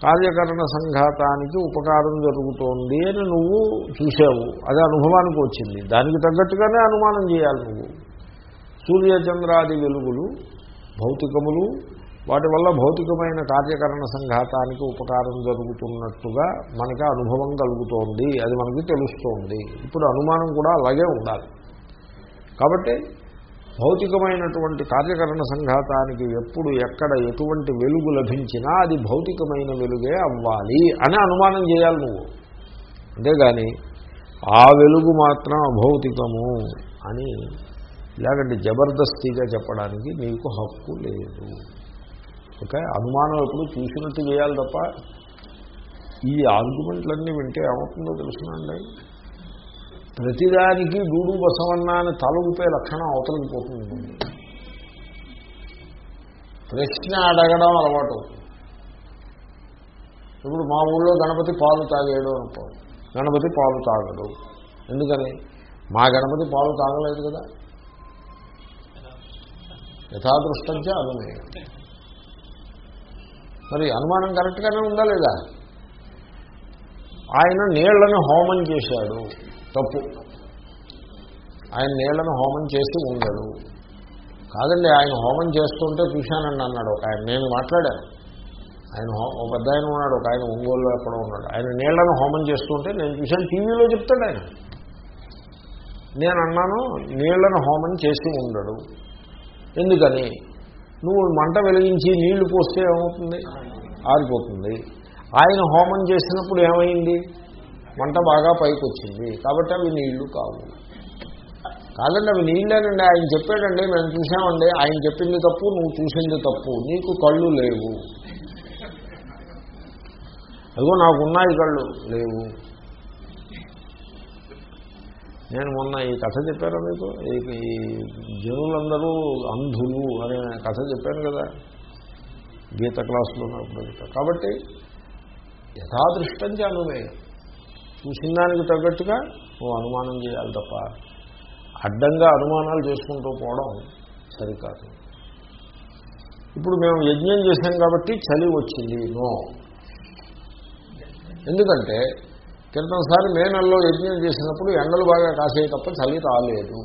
కార్యకరణ సంఘాతానికి ఉపకారం జరుగుతోంది అని నువ్వు చూసావు అది అనుభవానికి వచ్చింది. దానికి తగ్గట్టుగానే అనుమానం చేయాలి నువ్వు. సూర్యచంద్రాది వెలుగులు భౌతికములు వాటి వల్ల భౌతికమైన కార్యకరణ సంఘాతానికి ఉపకారం జరుగుతున్నట్టుగా మనకి అనుభవం కలుగుతోంది. అది మనకి తెలుస్తోంది. ఇప్పుడు అనుమానం కూడా అలాగే ఉండాలి. కాబట్టి భౌతికమైనటువంటి కార్యకరణ సంఘాతానికి ఎప్పుడు ఎక్కడ ఎటువంటి వెలుగు లభించినా అది భౌతికమైన వెలుగే అవ్వాలి అని అనుమానం చేయాలి నువ్వు. అంతేగాని ఆ వెలుగు మాత్రం అభౌతికము అని ఇలాగంటే జబర్దస్తిగా చెప్పడానికి నీకు హక్కు లేదు. ఓకే? అనుమానం ఎప్పుడు చూసినట్టు చేయాలి తప్ప ఈ ఆర్గ్యుమెంట్లన్నీ వింటే ఏమవుతుందో తెలుసునండి. ప్రతిదానికి గూడు బసవన్న అని తల లక్షణం అవతలకి పోతుంది. ప్రశ్న అడగడం అలవాటు. అవుతుంది ఇప్పుడు మా ఊళ్ళో గణపతి పాలు తాగేయడం అనుకో. గణపతి పాలు తాగడు. ఎందుకని? మా గణపతి పాలు తాగలేదు కదా. యథాదృష్టంచ అనుమేయం మరి అనుమానం కరెక్ట్గానే ఉందా లేదా? ఆయన నీళ్ళను హోమం చేశాడు. తప్పు. ఆయన నీళ్ళను హోమం చేసి ఉండడు. కాదండి ఆయన హోమం చేస్తుంటే చూశానండి అన్నాడు. ఒక ఆయన నేను మాట్లాడాను. ఆయన ఒక పెద్ద ఆయన ఉన్నాడు ఒక ఆయన ఒంగోలులో ఎక్కడో ఉన్నాడు. ఆయన నీళ్ళను హోమం చేస్తుంటే నేను చూశాను టీవీలో చెప్తాడు ఆయన. నేను అన్నాను నీళ్ళను హోమం చేసి ఉండడు. ఎందుకని? నువ్వు మంట వెలిగించి నీళ్ళు పోస్తే ఏమవుతుంది? ఆరిపోతుంది. ఆయన హోమం చేసినప్పుడు ఏమైంది? మంట బాగా పైకి వచ్చింది కాబట్టి అవి నీళ్ళు కావు. కాదండి అవి నీళ్ళేనండి ఆయన చెప్పాడండి మేము చూసామండి ఆయన చెప్పింది తప్పు నువ్వు చూసింది తప్పు. నీకు కళ్ళు లేవు. అదిగో నాకున్నాయి కళ్ళు లేవు. నేను మొన్న ఈ కథ చెప్పారా మీకు? ఈ జనులందరూ అంధులు అనే కథ చెప్పాను కదా? గీత క్లాసులో ఉన్నప్పుడు. కాబట్టి యథాదృష్టం అనుమేయం చూసిన దానికి తగ్గట్టుగా నువ్వు అనుమానం చేయాలి తప్ప అడ్డంగా అనుమానాలు చేసుకుంటూ పోవడం సరికాదు. ఇప్పుడు మేము యజ్ఞం చేశాం కాబట్టి చలి వచ్చింది. నో. ఎందుకంటే క్రితంసారి మే నెలలో యజ్ఞం చేసినప్పుడు ఎండలు బాగా కాసే తప్ప చలి రాలేదు.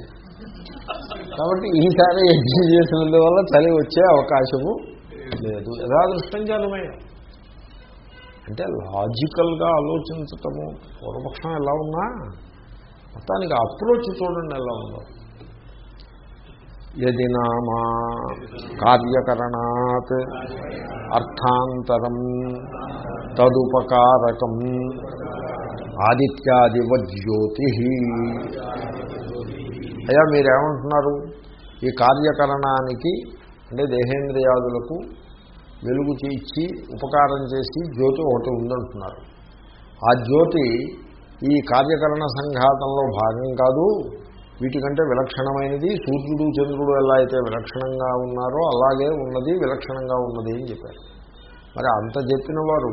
కాబట్టి ఈసారి యజ్ఞం చేసినందువల్ల చలి వచ్చే అవకాశము లేదు. యథాదృష్టం జనమే అంటే లాజికల్గా ఆలోచించటము పూర్వపక్షం ఎలా ఉన్నా మొత్తానికి అప్రోచ్ చూడండి ఎలా ఉందో. యది నామా కార్యకరణాత్ అర్థాంతరం తదుపకారకం ఆదిత్యాదివజ్యోతి. అయ్యా మీరేమంటున్నారు? ఈ కార్యకరణానికి అంటే దేహేంద్రియాదులకు వెలుగు తీర్చి ఉపకారం చేసి జ్యోతి ఒకటి ఉందంటున్నారు. ఆ జ్యోతి ఈ కార్యకరణ సంఘాతంలో భాగం కాదు వీటికంటే విలక్షణమైనది. సూర్యుడు చంద్రుడు ఎలా అయితే విలక్షణంగా ఉన్నారో అలాగే ఉన్నది విలక్షణంగా ఉన్నది అని చెప్పారు. మరి అంత చెప్పిన వారు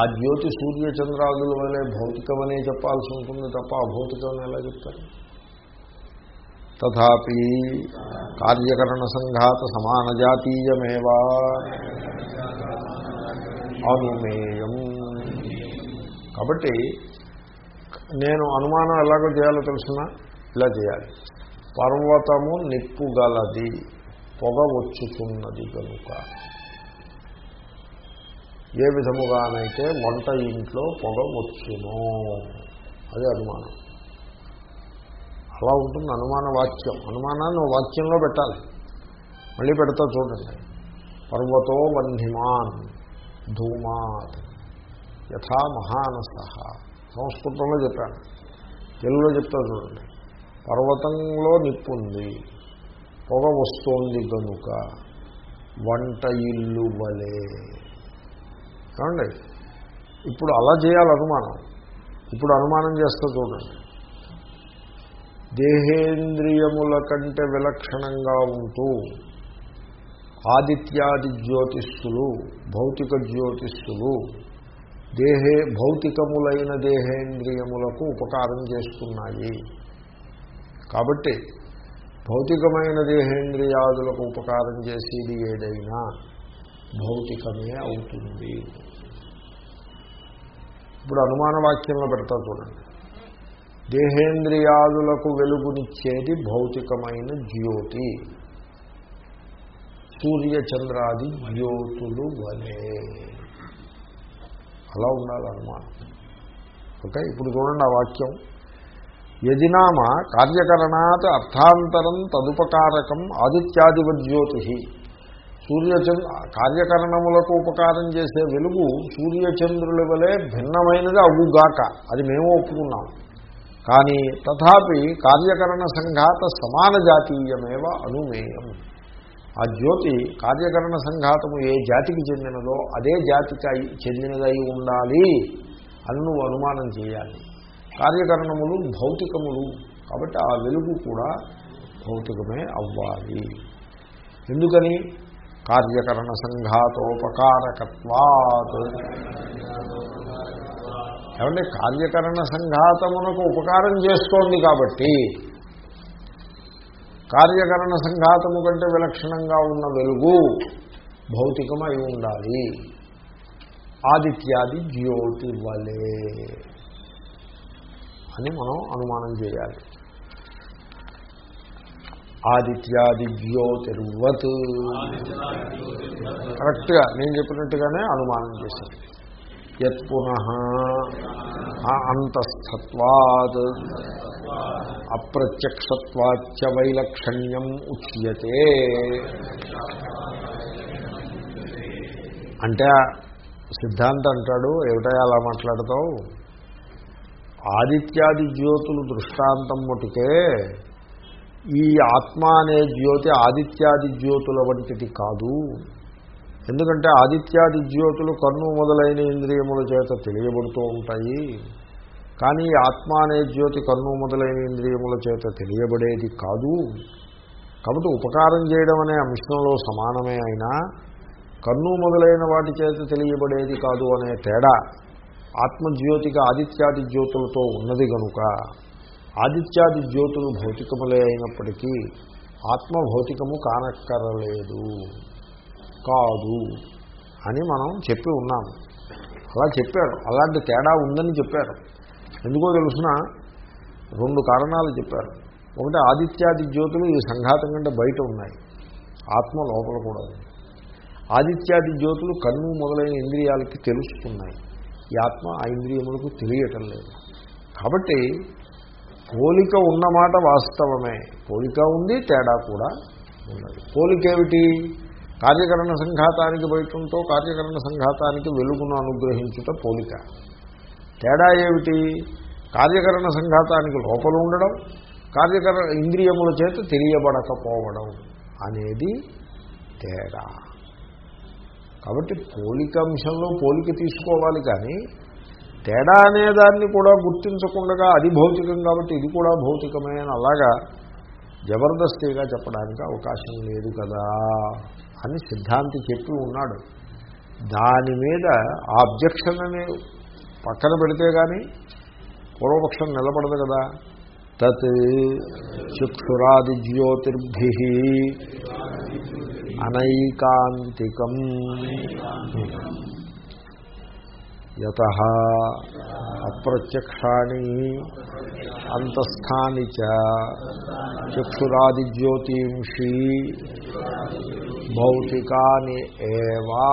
ఆ జ్యోతి సూర్య చంద్రాదుల వలె భౌతికమనే చెప్పాల్సి ఉంటుంది తప్ప అభౌతికమని ఎలా చెప్తారు? తథాపి కార్యకరణ సంఘాత సమాన జాతీయమేవా అనుమేయం. కాబట్టి నేను అనుమానం ఎలాగో చేయాలో తెలుసిన? ఇలా చేయాలి. పర్వతము నిప్పుగలది పొగ వచ్చుతున్నది కనుక. ఏ విధముగానైతే వంట ఇంట్లో పొగ వచ్చును. అదే అనుమానం. అలా ఉంటుంది అనుమాన వాక్యం. అనుమానాన్ని వాక్యంలో పెట్టాలి. మళ్ళీ పెడతా చూడండి. పర్వతో వన్హిమాన్ ధూమాత్ యథా మహానస. సంస్కృతంలో చెప్పాను. తెలుగులో చెప్తా చూడండి. పర్వతంలో నిప్పుంది పొగ వస్తోంది కనుక వంట ఇల్లు వలే. ఏమండి? ఇప్పుడు అలా చేయాలి అనుమానం. ఇప్పుడు అనుమానం చేస్తూ చూడండి. దేహేంద్రియముల కంటే విలక్షణంగా ఉంటూ ఆదిత్యాది జ్యోతిష్తులు భౌతిక జ్యోతిష్లు దేహే భౌతికములైన దేహేంద్రియములకు ఉపకారం చేస్తున్నాయి. కాబట్టి భౌతికమైన దేహేంద్రియాదులకు ఉపకారం చేసేది ఏదైనా భౌతికమే అవుతుంది. ఇప్పుడు అనుమాన వాక్యంలో పెడతా చూడండి. దేహేంద్రియాదులకు వెలుగునిచ్చేది భౌతికమైన జ్యోతి. సూర్యచంద్రాది జ్యోతులు వలే. అలా ఉండాలన్నమాట. ఓకే ఇప్పుడు చూడండి ఆ వాక్యం. యదినామ కార్యకరణాత్ అర్థాంతరం తదుపకారకం ఆదిత్యాదివజ్యోతి. సూర్యచంద్ర కార్యకరణములకు ఉపకారం చేసే వెలుగు సూర్యచంద్రుల వలె భిన్నమైనది అగుగాక అది మేము ఒప్పుకున్నాం. కానీ తథాపి కార్యకరణ సంఘాత సమాన జాతీయమేవ అనుమేయం. ఆ జ్యోతి కార్యకరణ సంఘాతము ఏ జాతికి చెందినదో అదే జాతికి చెందినదై ఉండాలి అని నువ్వు అనుమానం చేయాలి. కార్యకరణములు భౌతికములు కాబట్టి ఆ వెలుగు కూడా భౌతికమే అవ్వాలి. ఎందుకని? కార్యకరణ సంఘాతోపకారకత్వాత్ ఏమంటే కార్యకరణ సంఘాతమునకు ఉపకారం చేస్తోంది కాబట్టి కార్యకరణ సంఘాతము కంటే విలక్షణంగా ఉన్న వెలుగు భౌతికమై ఉండాలి. ఆదిత్యాది జ్యోతి వలే అని మనం అనుమానం చేయాలి. ఆదిత్యాది జ్యోతిర్వత్. కరెక్ట్గా నేను చెప్పినట్టుగానే అనుమానం చేశాను యత్ పునః అంతస్థత్వాత్ అప్రత్యక్షత్వాచ్చ వైలక్షణ్యం ఉచ్యతే అంటే సిద్ధాంతం అంటాడు ఏమిటా అలా మాట్లాడతావు? ఆదిత్యాది జ్యోతులు దృష్టాంతం మటుకే ఈ ఆత్మ అనే జ్యోతి ఆదిత్యాది జ్యోతుల వంటిది కాదు. ఎందుకంటే ఆదిత్యాది జ్యోతులు కన్ను మొదలైన ఇంద్రియముల చేత తెలియబడుతూ ఉంటాయి. కానీ ఆత్మ అనే జ్యోతి కన్ను మొదలైన ఇంద్రియముల చేత తెలియబడేది కాదు. కాబట్టి ఉపకారం చేయడం అనే అంశంలో సమానమే అయినా కన్ను మొదలైన వాటి చేత తెలియబడేది కాదు అనే తేడా ఆత్మజ్యోతికి ఆదిత్యాది జ్యోతులతో ఉన్నది కనుక ఆదిత్యాది జ్యోతులు భౌతికములే అయినప్పటికీ ఆత్మ భౌతికము కానక్కరలేదు. కాదు అని మనం చెప్పి ఉన్నాము. అలా చెప్పారు. అలాంటి తేడా ఉందని చెప్పారు. ఎందుకో తెలుసిన రెండు కారణాలు చెప్పారు. ఒకటి ఆదిత్యాది జ్యోతులు ఈ సంఘాతం కంటే బయట ఉన్నాయి. ఆత్మ లోపల కూడా ఉంది. ఆదిత్యాది జ్యోతులు కన్ను మొదలైన ఇంద్రియాలకి తెలుస్తున్నాయి. ఈ ఆత్మ ఆ ఇంద్రియములకు తెలియటం లేదు. కాబట్టి పోలిక ఉన్నమాట వాస్తవమే. పోలిక ఉంది తేడా కూడా ఉన్నది. పోలిక ఏమిటి? కార్యకరణ సంఘాతానికి బయటంతో కార్యకరణ సంఘాతానికి వెలుగును అనుగ్రహించుట పోలిక. తేడా ఏమిటి? కార్యకరణ సంఘాతానికి లోపల ఉండడం కార్యకరణ ఇంద్రియముల చేత తెలియబడకపోవడం అనేది తేడా. కాబట్టి పోలిక అంశంలో పోలిక తీసుకోవాలి కానీ తేడా అనే దాన్ని కూడా గుర్తించకుండా అది భౌతికం కాబట్టి ఇది కూడా భౌతికమే అని అలాగా జబర్దస్తిగా చెప్పడానికి అవకాశం లేదు కదా. అని సిద్ధాంతి చెప్పి ఉన్నాడు. దాని మీద ఆబ్జెక్షన్ అనే పక్కన పెడితే కానీ పూర్వపక్షం నిలబడదు కదా. తత్ చక్షురాది జ్యోతిర్భి అనైకాంతికం. యత అప్రత్యక్షాణి అంతస్థాని చ. చక్షురాదిజ్యోతింషి భౌతికాని ఏవా?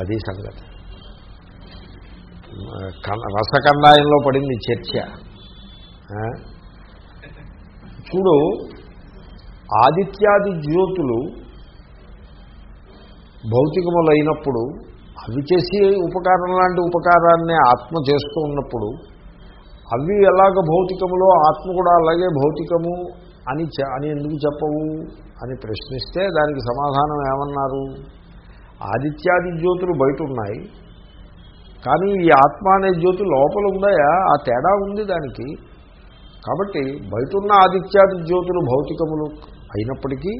అది సంగతి. రసకండాయంలో పడింది చర్చ. చూడు ఆదిత్యాది జ్యోతులు భౌతికములైనప్పుడు అవి చేసి ఉపకారం లాంటి ఉపకారాన్ని ఆత్మ చేస్తూ ఉన్నప్పుడు అవి ఎలాగ భౌతికములో ఆత్మ కూడా అలాగే భౌతికము అని అని ఎందుకు చెప్పవు? అని ప్రశ్నిస్తే దానికి సమాధానం ఏమన్నారు? ఆదిత్యాది జ్యోతులు బయట ఉన్నాయి కానీ ఈ ఆత్మ అనే జ్యోతి లోపల ఉందాయా? ఆ తేడా ఉంది దానికి. కాబట్టి బయటున్న ఆదిత్యాది జ్యోతులు భౌతికములు అయినప్పటికీ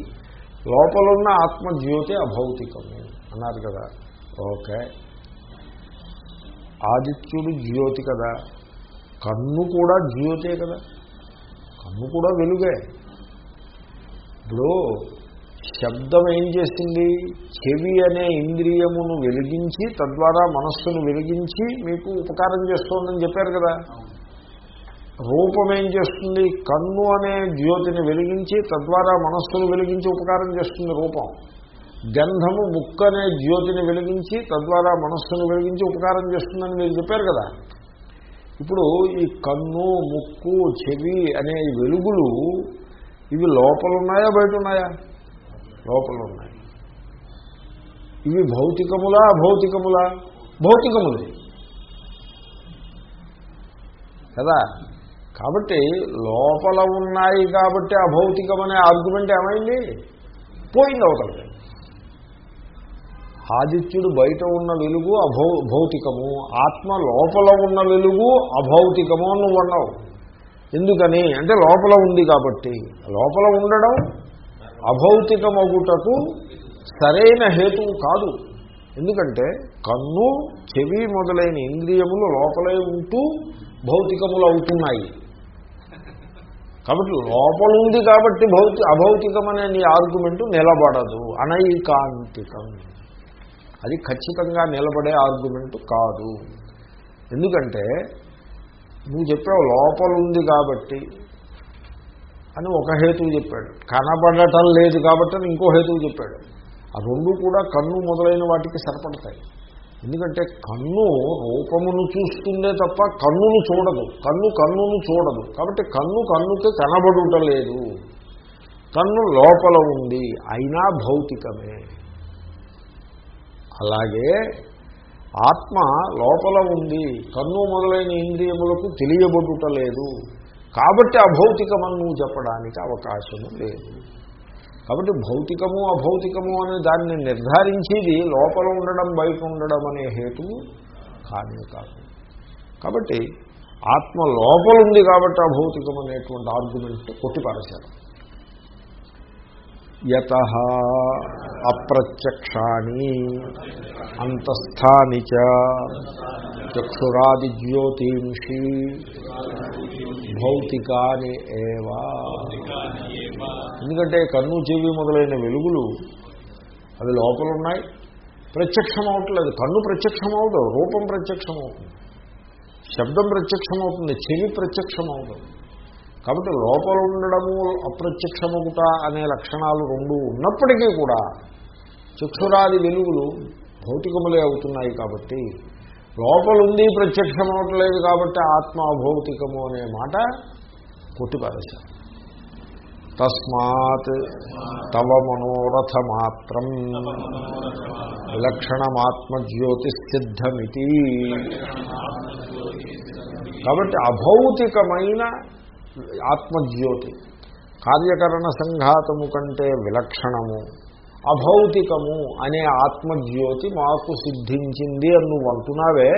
లోపలున్న ఆత్మజ్యోతి అభౌతికము అన్నారు కదా. ఓకే. ఆదిత్యుడు జ్యోతి కదా. కన్ను కూడా జ్యోతే కదా. కన్ను కూడా వెలుగే. ఇప్పుడు శబ్దం ఏం చేసింది? చెవి అనే ఇంద్రియమును వెలిగించి తద్వారా మనస్సును వెలిగించి మీకు ఉపకారం చేస్తోందని చెప్పారు కదా. రూపం ఏం చేస్తుంది? కన్ను అనే జ్యోతిని వెలిగించి తద్వారా మనస్సును వెలిగించి ఉపకారం చేస్తుంది రూపం. గంధము ముక్కు అనే జ్యోతిని వెలిగించి తద్వారా మనస్సును వెలిగించి ఉపకారం చేస్తుందని మీరు చెప్పారు కదా. ఇప్పుడు ఈ కన్ను ముక్కు చెవి అనే వెలుగులు ఇవి లోపల ఉన్నాయా బయట ఉన్నాయా లోపల ఉన్నాయి ఇవి భౌతికములా అభౌతికములా? భౌతికములే. కదా? కాబట్టి లోపల ఉన్నాయి కాబట్టి అభౌతికమనే ఆర్గ్యుమెంట్ ఏమైంది? పోయింది అవతలకి. ఆదిత్యుడు బయట ఉన్న వెలుగు అభౌ భౌతికము. ఆత్మ లోపల ఉన్న వెలుగు అభౌతికము అని నువ్వు అన్నావు. ఎందుకని? అంటే లోపల ఉంది కాబట్టి. లోపల ఉండడం అభౌతికమగుటకు సరైన హేతువు కాదు. ఎందుకంటే కన్ను చెవి మొదలైన ఇంద్రియములు లోపలే ఉంటూ భౌతికములు అవుతున్నాయి. కాబట్టి లోపల ఉంది కాబట్టి భౌతి అభౌతికమనే నీ ఆర్గ్యుమెంటు నిలబడదు. అనైకాంతికం. అది ఖచ్చితంగా నిలబడే ఆర్గ్యుమెంట్ కాదు. ఎందుకంటే నువ్వు చెప్పావు లోపల ఉంది కాబట్టి అని ఒక హేతువు చెప్పాడు. కనబడటం లేదు కాబట్టి అని ఇంకో హేతువు చెప్పాడు. ఆ రెండు కూడా కన్ను మొదలైన వాటికి సరిపడతాయి. ఎందుకంటే కన్ను రూపమును చూస్తుందే తప్ప కన్నును చూడదు. కన్ను కన్నును చూడదు. కాబట్టి కన్ను కన్నుకి కనబడుటలేదు కన్ను లోపల ఉంది. అయినా భౌతికమే. అలాగే ఆత్మ లోపల ఉంది కన్ను మొదలైన ఇంద్రియములకు తెలియబడుటలేదు కాబట్టి అభౌతికమని నువ్వు చెప్పడానికి అవకాశము లేదు. కాబట్టి భౌతికము అభౌతికము అనే దాన్ని నిర్ధారించేది లోపల ఉండడం బయట ఉండడం అనే హేతువు కానే కాదు. కాబట్టి ఆత్మ లోపల ఉంది కాబట్టి అభౌతికం అనేటువంటి ఆర్గ్యుమెంట్ కొట్టిపారేశారు. యత అప్రత్యక్షాణి అంతస్థాని చ చక్షురాది జ్యోతింషి భౌతికాని ఏవా. ఎందుకంటే కన్ను చెవి మొదలైన వెలుగులు అవి లోపల ఉన్నాయి ప్రత్యక్షం అవట్లేదు కన్ను ప్రత్యక్షం అవదు రూపం ప్రత్యక్షం అవుతుంది శబ్దం ప్రత్యక్షం అవుతుంది చెవి ప్రత్యక్షం అవుతుంది కాబట్టి లోపల ఉండడము అప్రత్యక్షముగుట అనే లక్షణాలు రెండు ఉన్నప్పటికీ కూడా చక్షురాది వెలుగులు భౌతికములే అవుతున్నాయి కాబట్టి లోపలుంది ప్రత్యక్షం అవట్లేదు కాబట్టి ఆత్మ అభౌతికము అనే మాట కొట్టిపారేశారు. తస్మాత్ తవ మనోరథమాత్రం విలక్షణమాత్మజ్యోతి సిద్ధమితి కాబట్టి అభౌతికమైన ఆత్మజ్యోతి. కార్యకరణ సంఘాతము కంటే విలక్షణము అభౌతికము అనే ఆత్మజ్యోతి మాకు సిద్ధించింది అని నువ్వు అంటున్నావే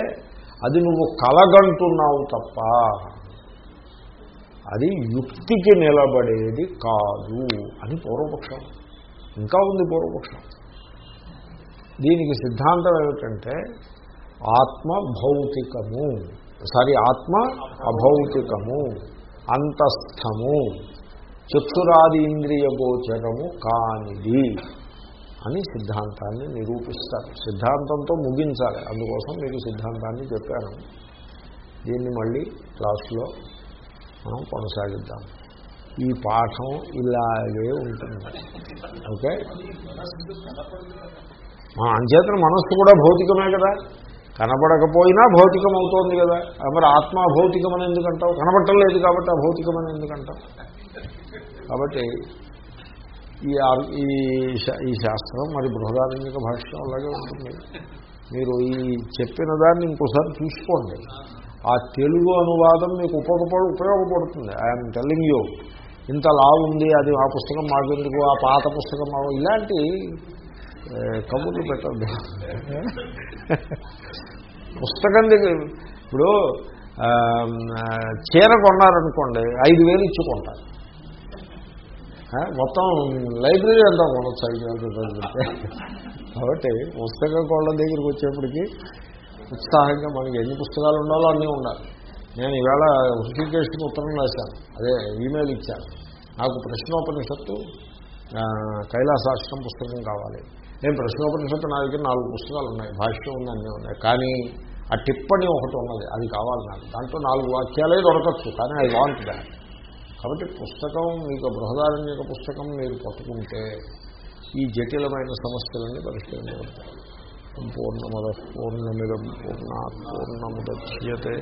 అది నువ్వు కలగంటున్నావు తప్ప అది యుక్తికి నిలబడేది కాదు అని పూర్వపక్షం. ఇంకా ఉంది పూర్వపక్షం. దీనికి సిద్ధాంతం ఏమిటంటే ఆత్మ భౌతికము సారీ ఆత్మ అభౌతికము. అంతస్థము. చక్షురాది ఇంద్రియ గోచరము కానిది అని సిద్ధాంతాన్ని నిరూపిస్తారు. సిద్ధాంతంతో ముగించాలి. అందుకోసం మీకు సిద్ధాంతాన్ని చెప్పాను. దీన్ని మళ్ళీ క్లాసులో మనం కొనసాగిద్దాం. ఈ పాఠం ఇలాగే ఉంటుంది. ఓకే? మా అంచేతన మనస్సు కూడా భౌతికమే కదా? కనబడకపోయినా భౌతికం అవుతోంది కదా. మరి ఆత్మ అభౌతికమని ఎందుకంటావు? కనబట్టలేదు కాబట్టి అభౌతికమని ఎందుకంటావు? కాబట్టి ఈ ఈ ఈ శాస్త్రం మరి బృహదారంగిక భాష్యం అలాగే ఉంటుంది. మీరు ఈ చెప్పిన దాన్ని ఇంకోసారి చూసుకోండి. ఆ తెలుగు అనువాదం మీకు ఉపయోగపడు ఉపయోగపడుతుంది. ఐఎమ్ టెల్లింగ్ యూ ఇంత లా ఉంది అది ఆ పుస్తకం మాకెందుకు ఆ పాత పుస్తకం ఇలాంటి కబుర్లు పెట్టద్దు పుస్తకం దగ్గర ఇప్పుడు చీర కొన్నారనుకోండి ఐదు వేలు ఇచ్చుకుంటారు మొత్తం లైబ్రరీ అంతా కొనొచ్చు ఐదు వేల రూపాయలు కాబట్టి పుస్తకం కొన్న దగ్గరికి వచ్చేప్పటికి ఉత్సాహంగా మనకి ఎన్ని పుస్తకాలు ఉండాలో అన్నీ ఉండాలి. నేను ఈవేళ హృషికేష్కి ఉత్తరం రాశాను. అదే ఈమెయిల్ ఇచ్చాను. నాకు ప్రశ్నోపనిషత్తు కైలాసాశ్రం పుస్తకం కావాలి. నేను ప్రశ్నోపనిషత్తు నా దగ్గర నాలుగు పుస్తకాలు ఉన్నాయి. భాష్యం ఉంది అన్నీ ఉన్నాయి. కానీ ఆ టిప్పణి ఒకటి ఉన్నది. అది కావాలి నాకు. దాంట్లో నాలుగు వాక్యాలే దొరకచ్చు కానీ ఐ వాంట్ దాట్. కాబట్టి పుస్తకం మీకు బృహదారణ్యక పుస్తకం మీరు పట్టుకుంటే ఈ జటిలమైన సమస్యలన్నీ పరిష్కరించబడతాయి. పూర్ణమద పూర్ణమిదం పూర్ణ పూర్ణముద్యతే.